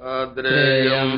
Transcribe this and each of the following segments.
द्रेयम्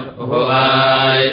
भुवाय।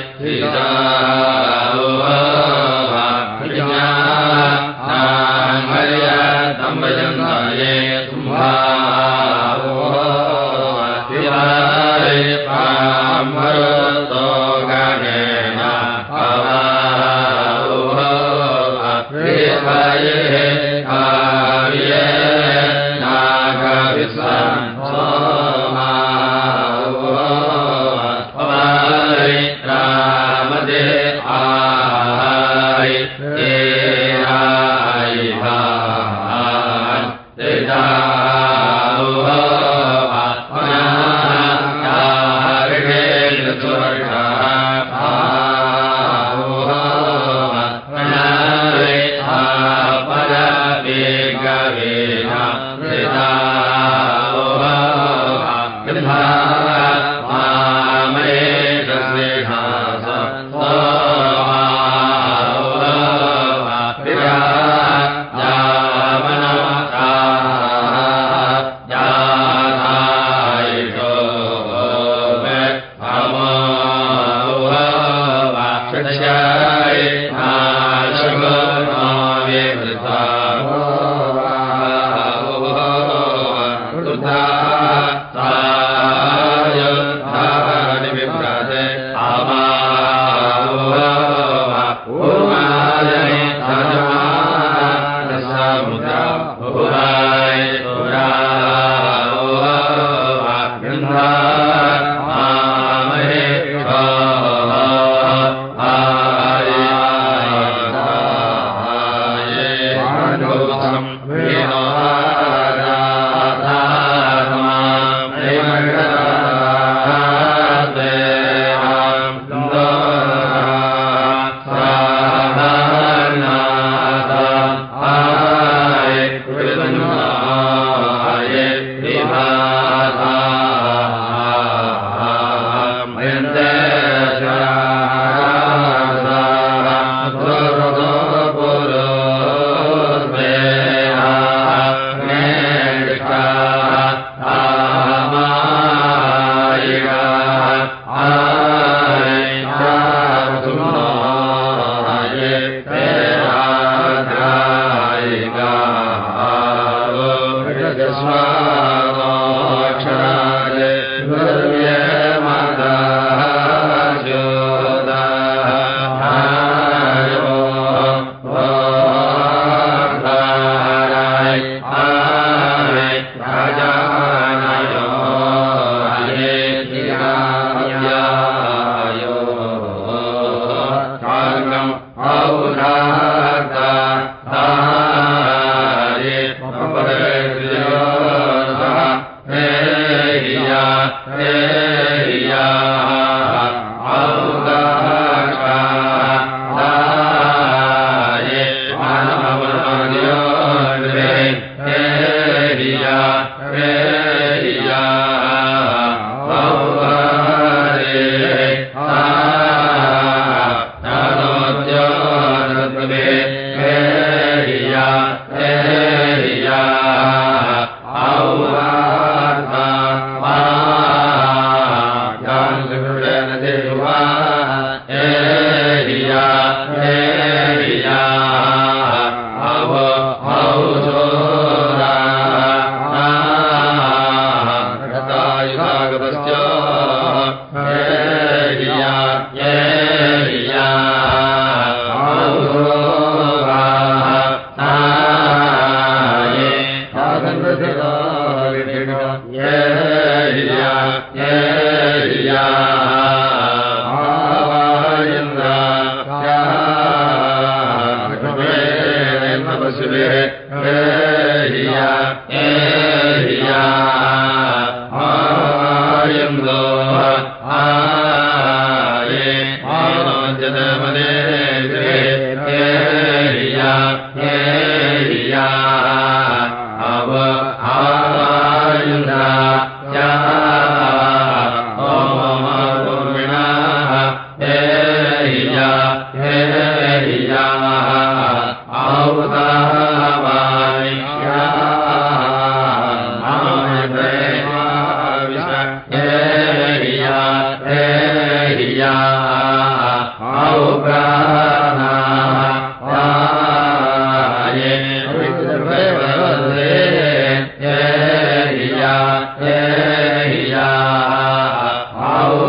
दश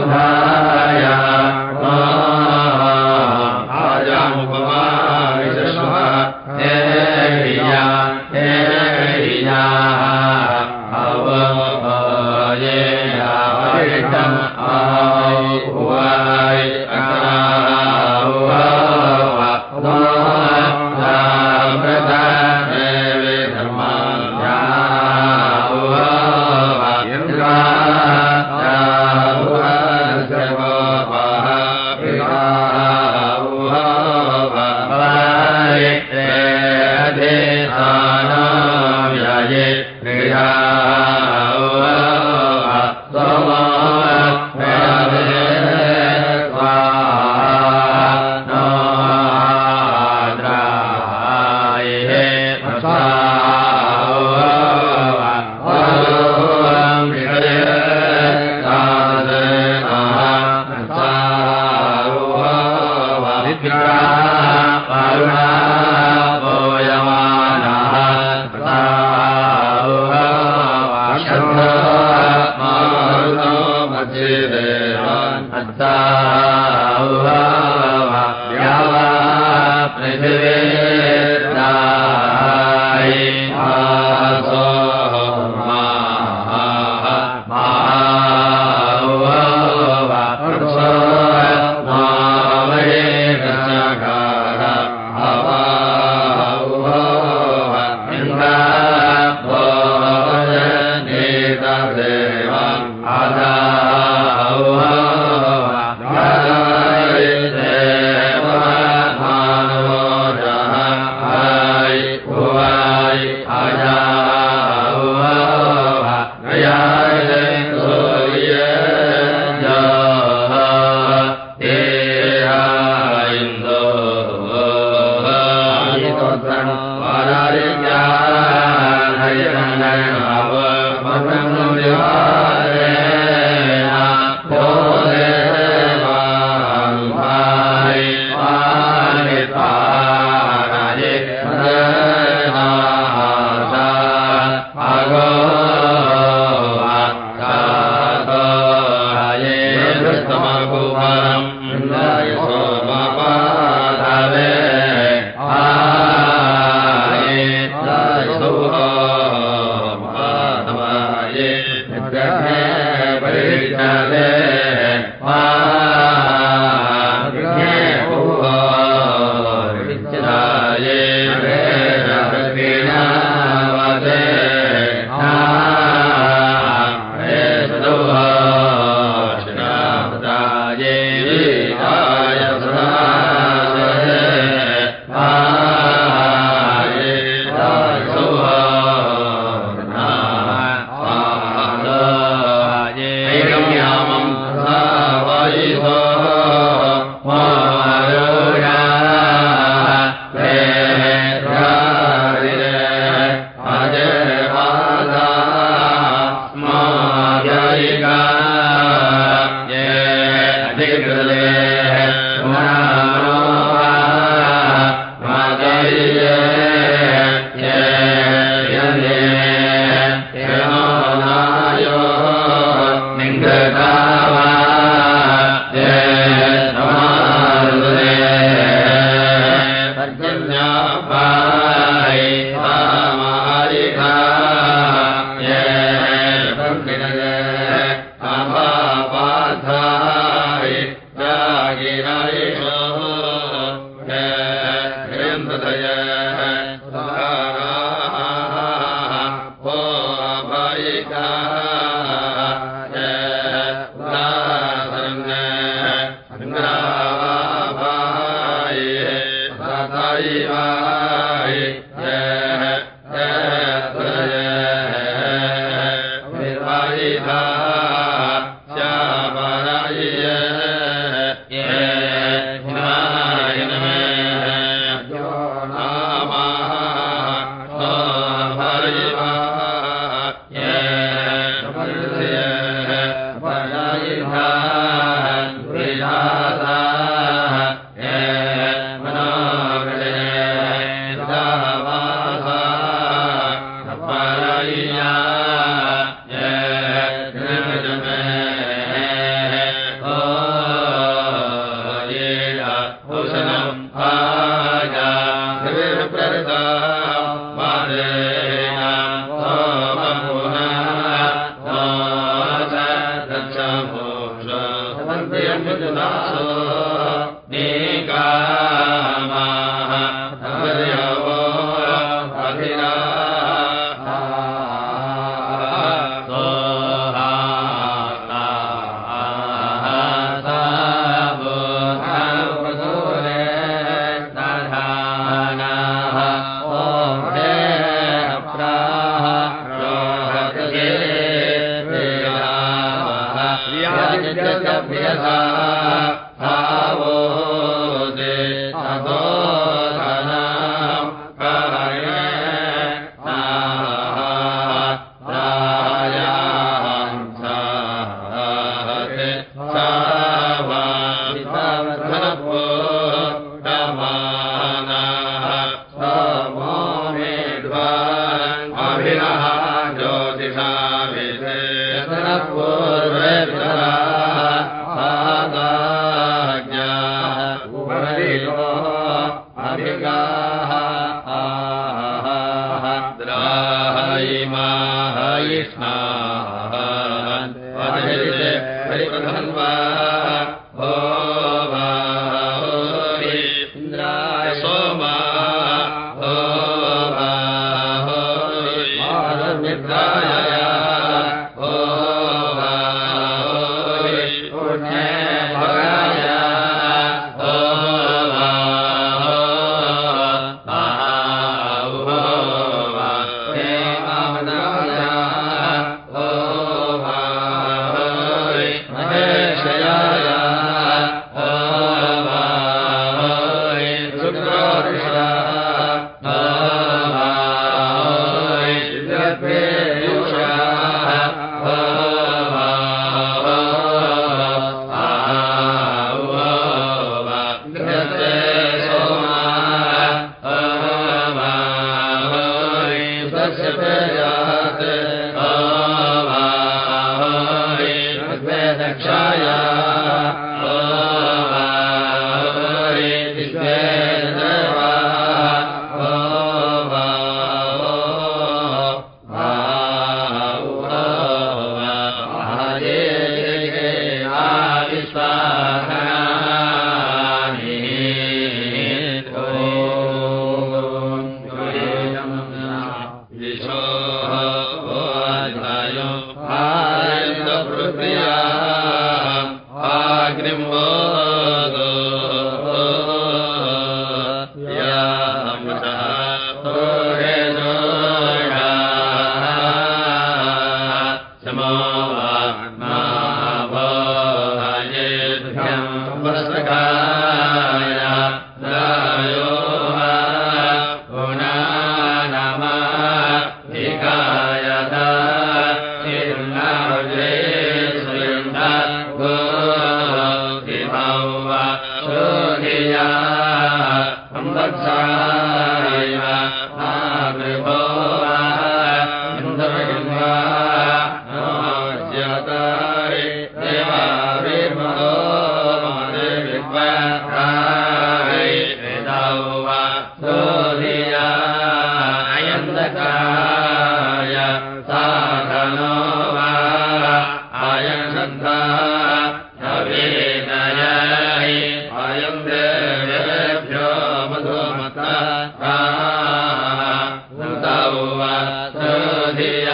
ಬಹುಧಾ Amen. देवा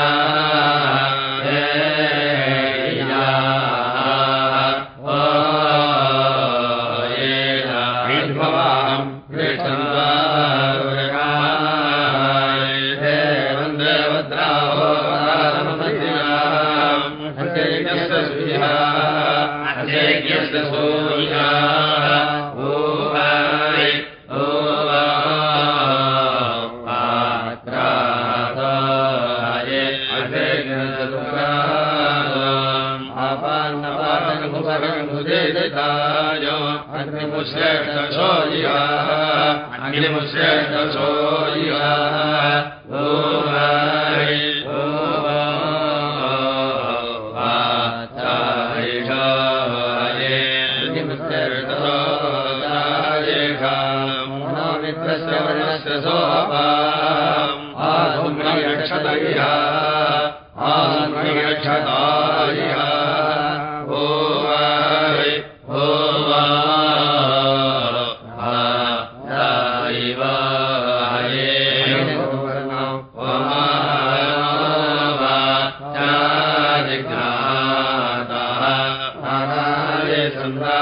Amin. karena.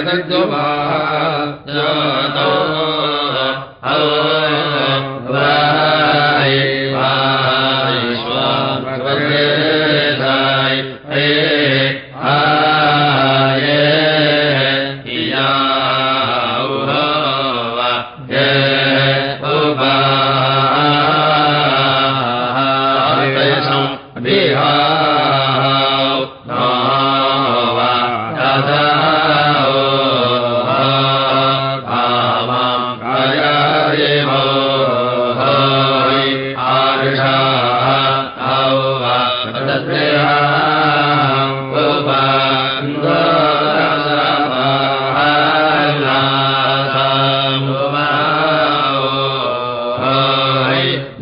प्रदद्ववाः right?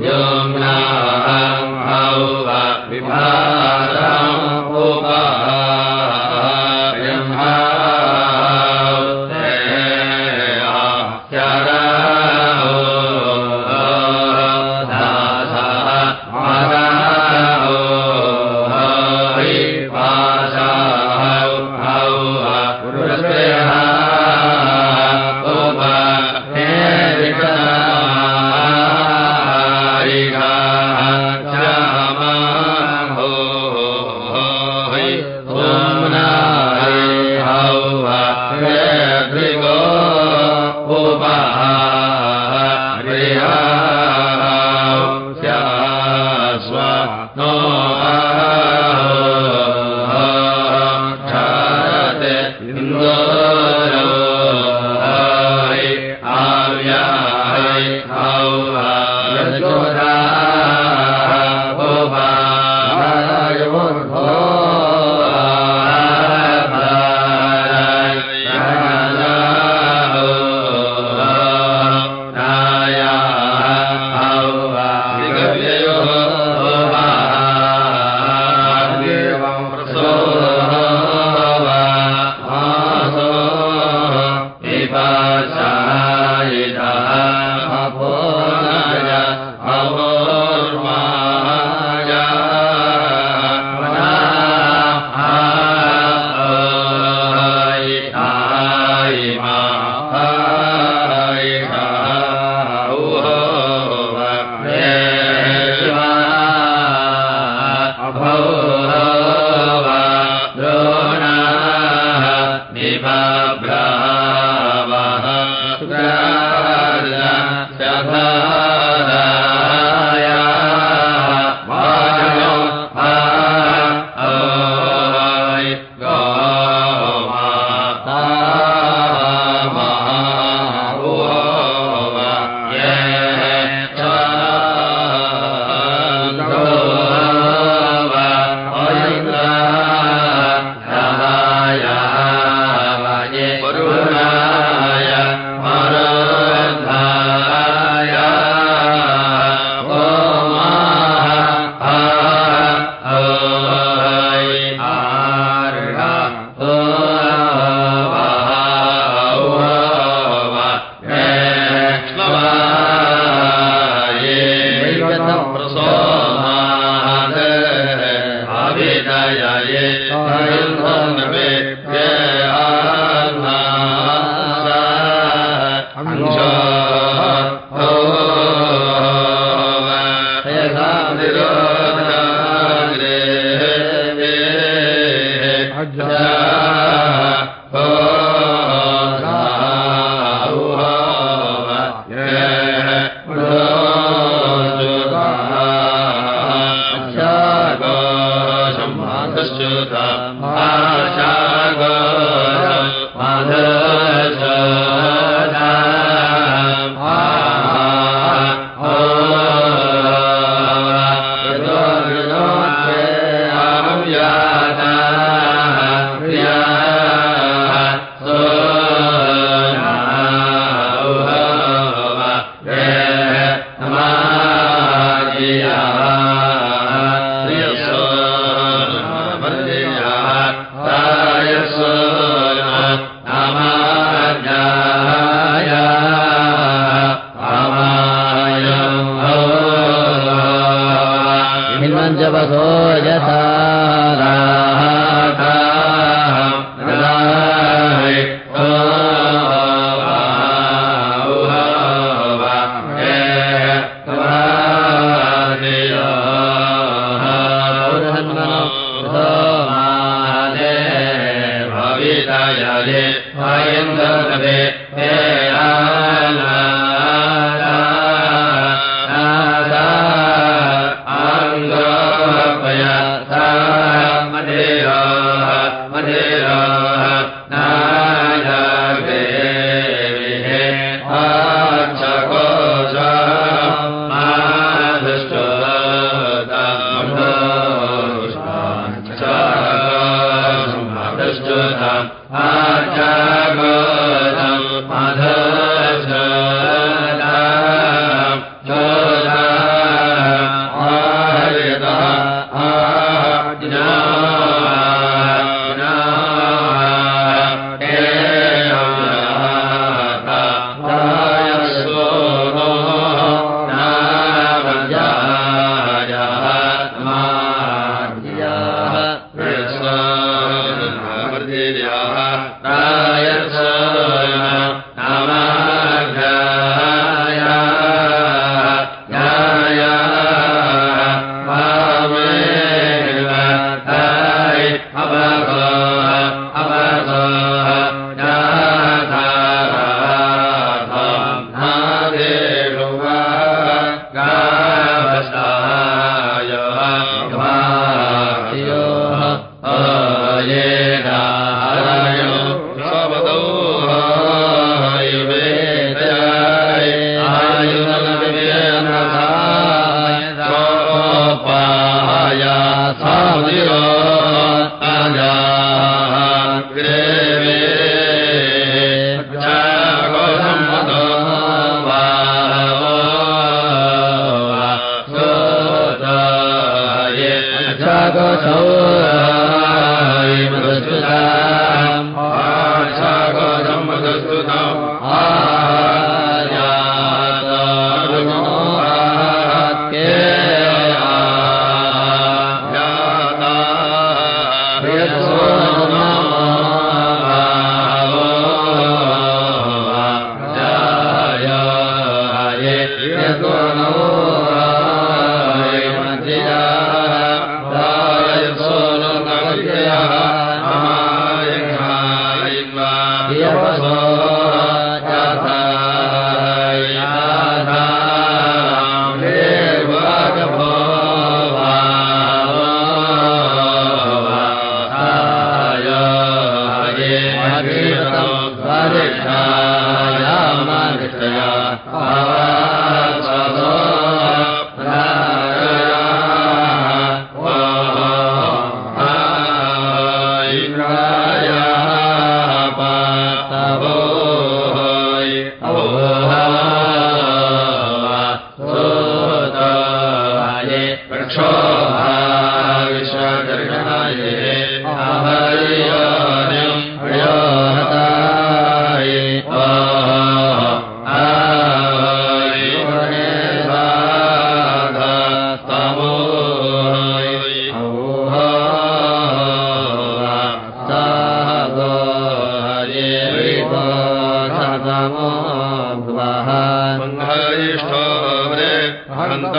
श्वरे हन्त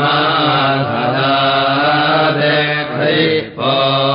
मा हरि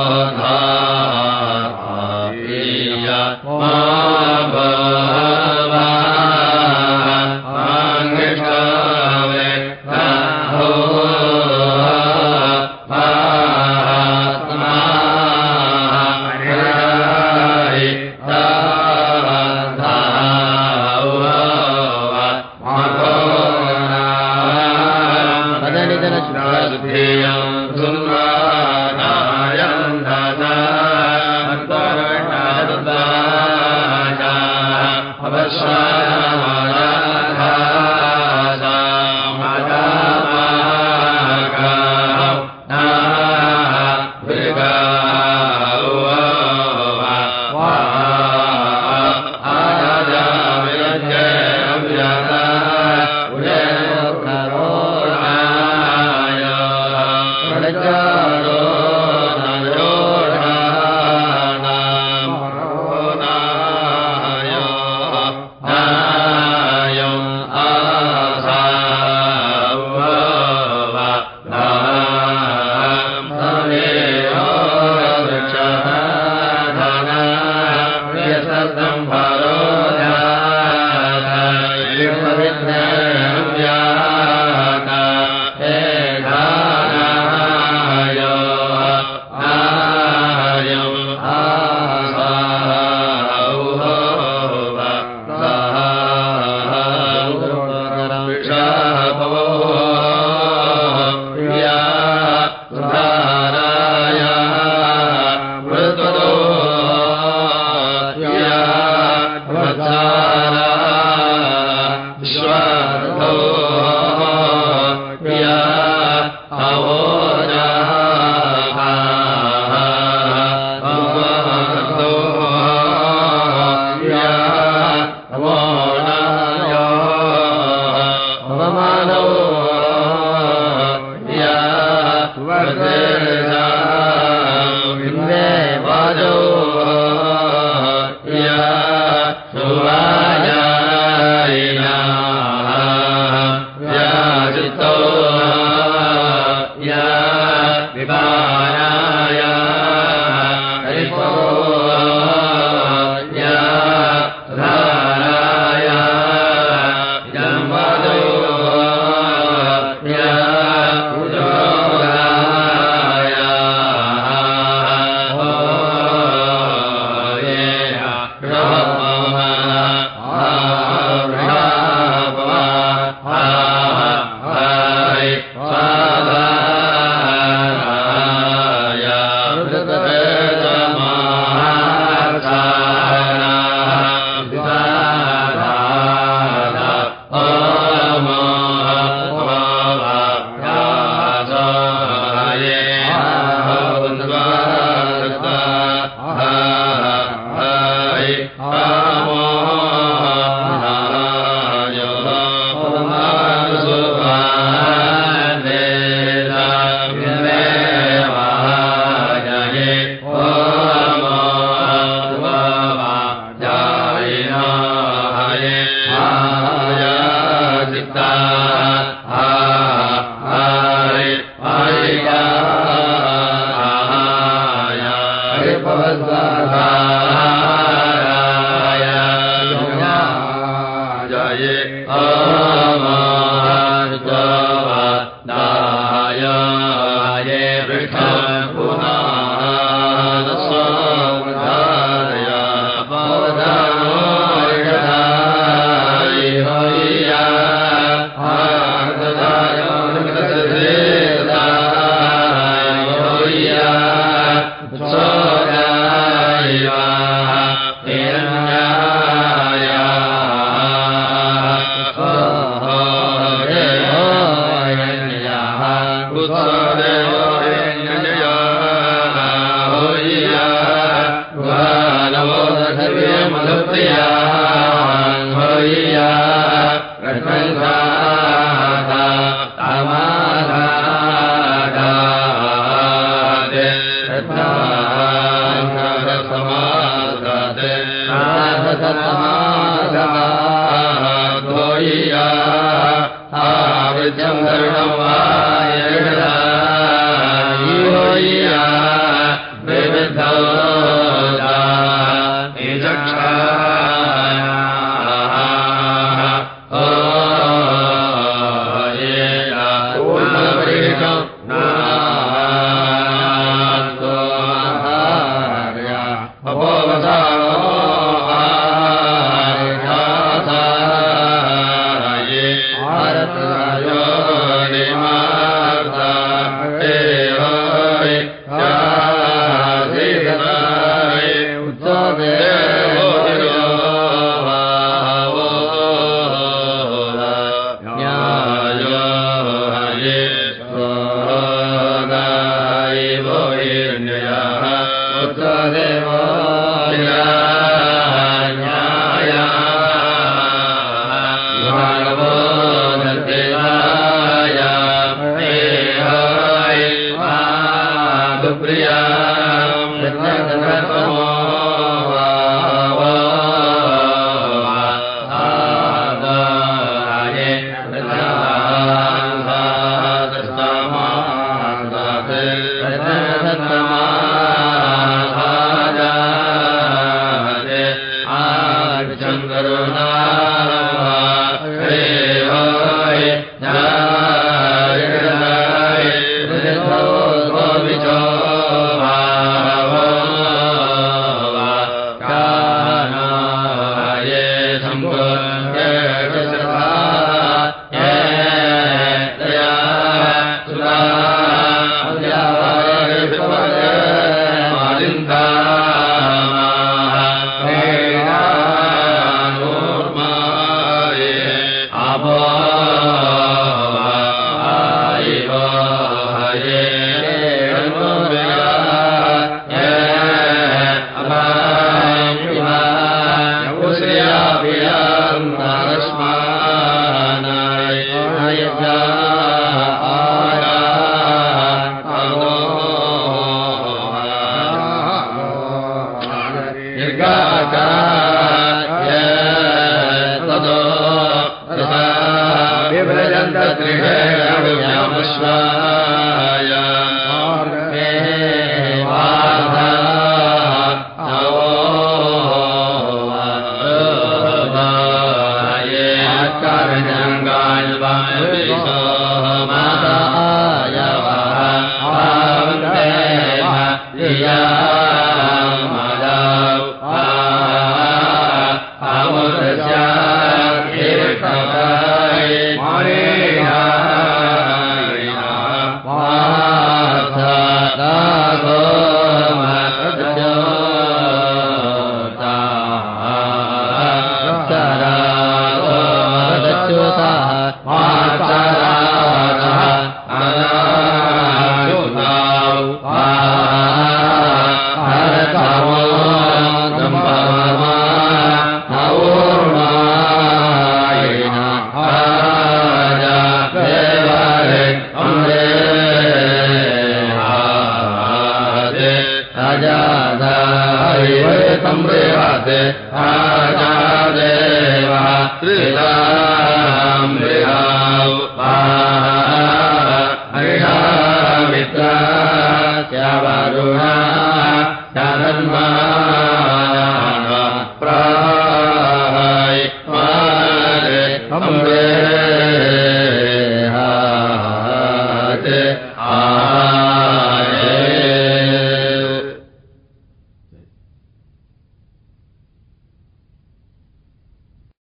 वा